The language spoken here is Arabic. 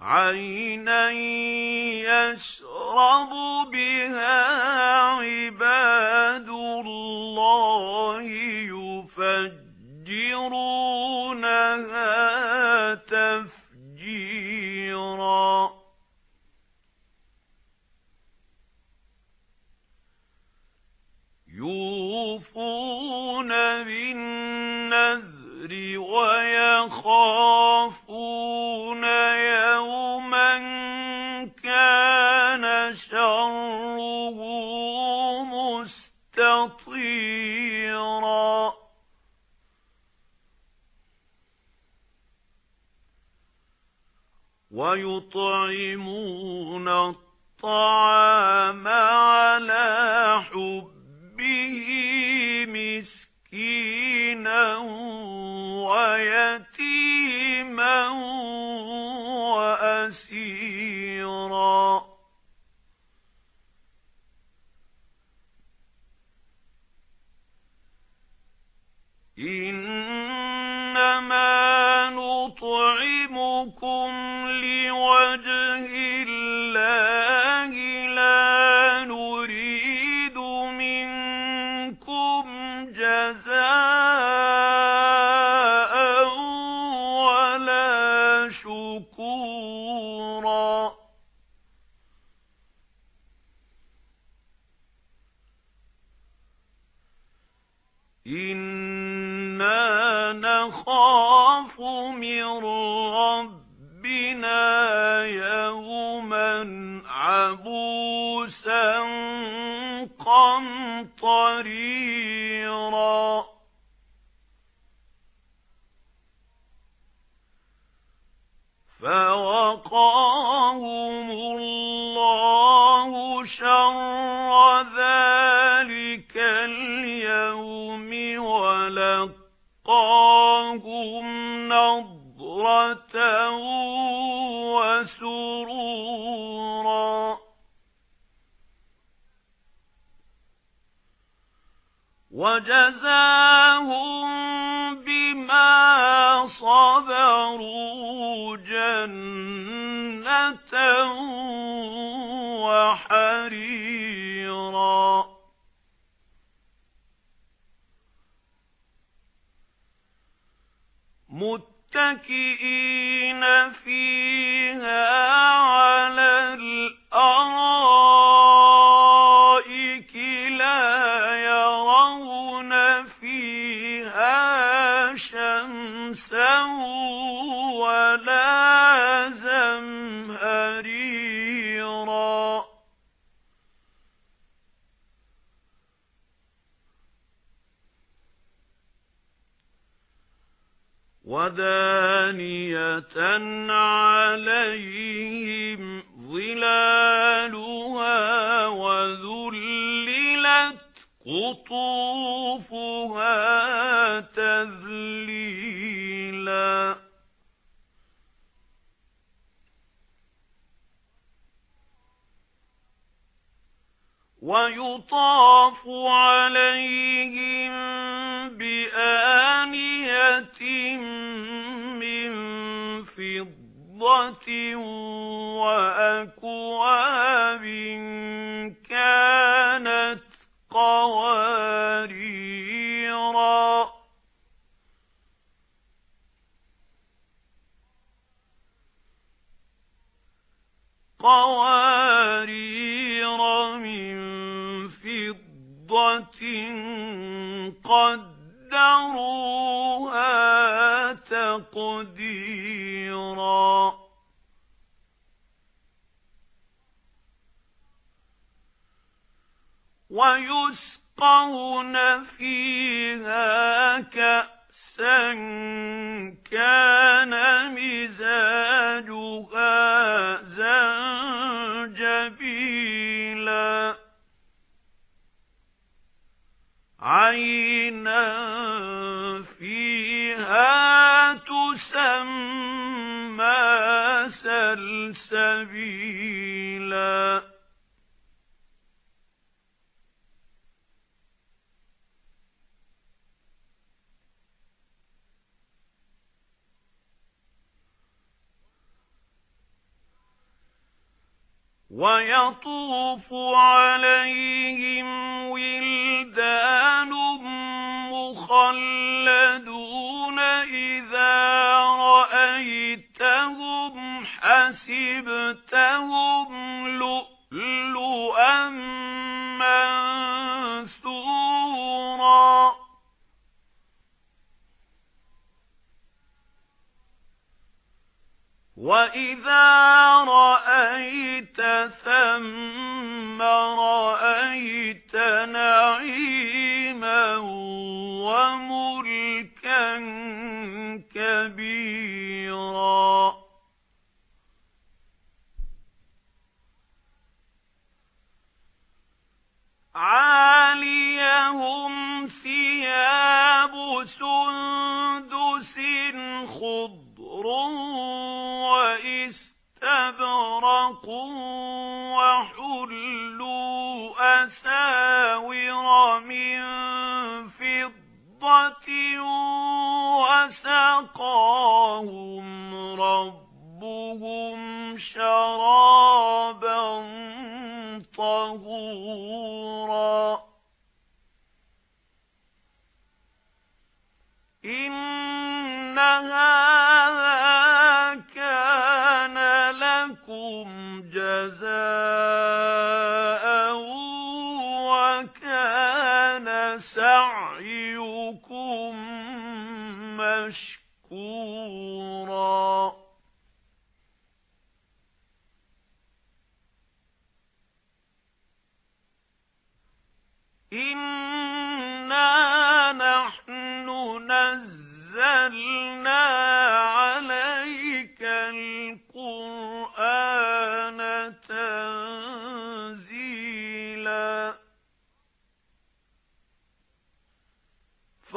عَيْنًا يَشْرَبُ بِهَا عِبَادُ اللَّهِ يُفَجِّرُونَهَا تَفْجِيرًا يُوفُونَ بِالنَّذْرِ وَيَخَافُونَ وَيُطْعِمُونَ الطَّعَامَ عَلَى حُبِّهِ مِسْكِينًا وَيَتِيمًا وَأَسِيرًا. إِنَّمَا نُطْعِمُكُمْ إِنَّا نَخَافُ مِن رَّبِّنَا يَوْمًا عَبُوسًا قَمْطَرِيرًا فَوَقَاهُمُ وَجَزَاهُم بِمَا صَبَرُوا جَنَّةً وَحَرِيرًا. مُتَّكِئِينَ فِيهَا وَدَانِيَةً عَلَيْهِمْ ظِلَالُهَا وَذُلِّلَتْ قُطُوفُهَا تَذْلِيلًا وَيُطَافُ عَلَيْهِمْ بِآنِيَةٍ مِّن فِضَّةٍ وَأَكْوَابٍ كَانَتْ قَوَارِيرَا. قَوَارِيرَ مِن فِضَّةٍ قَدَّرُوهَا تَقْدِيرًا وَيُسْقَوْنَ فِيهَا كَأْسًا كَانَ مِزَاجُهَا زَنجَبِيلًا سَلْسَبِيلًا وَيَطُوفُ عَلَيْهِمْ وِلْدَانٌ حَسِبْتَهُمْ لُؤْلُؤًا مَّنثُورًا. وَإِذَا رَأَيْتَ ثَمَّ رَأَيْتَ نَعِيمًا وَمُلْكًا كَبِيرًا. خُضْرٌ وَإِسْتَبْرَقٌ وَحُلُّوا أَسَاوِرَ مِن فِضَّةٍ وَسَقَاهُمْ رَبُّهُمْ جَزَاءً وَكَانَ سَعْيُكُمْ مَشْكُورًا. إِنَّا نَحْنُ نَزَّلْنَا